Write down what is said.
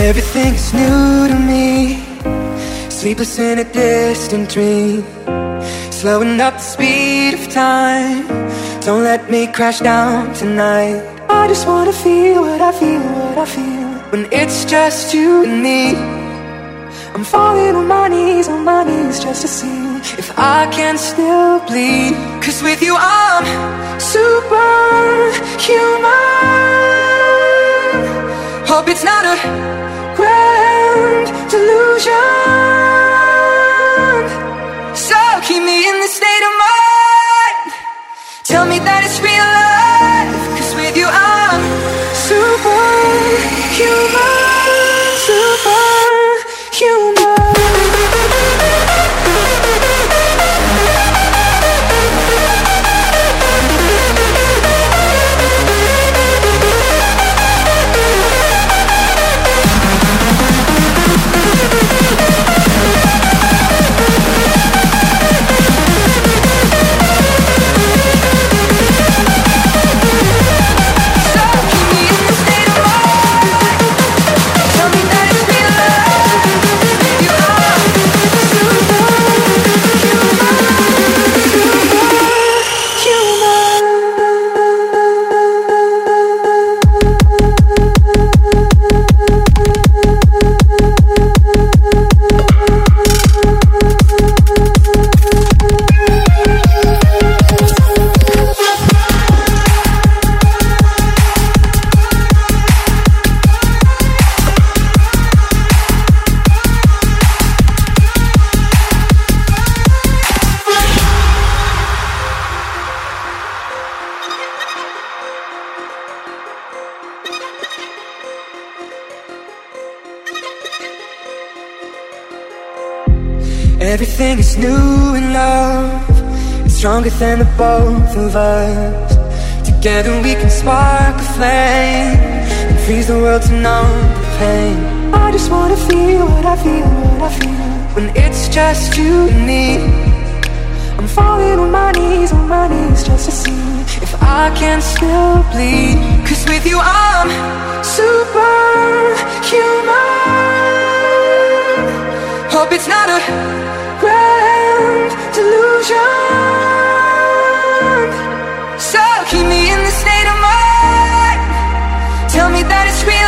Everything is new to me. Sleepless in a distant dream. Slowing up the speed of time. Don't let me crash down tonight. I just wanna feel what I feel, what I feel. When it's just you and me. I'm falling on my knees, on my knees just to see if I can still bleed. Cause with you I'm superhuman. That it's real Everything is new in love. It's stronger than the both of us. Together we can spark a flame and freeze the world to numb the pain. I just wanna feel what I feel, what I feel when it's just you and me. I'm falling on my knees, on my knees just to see if I can still bleed. Cause with you I'm superhuman. Hope it's not a drunk So keep me in the state of mind. Tell me that it's real.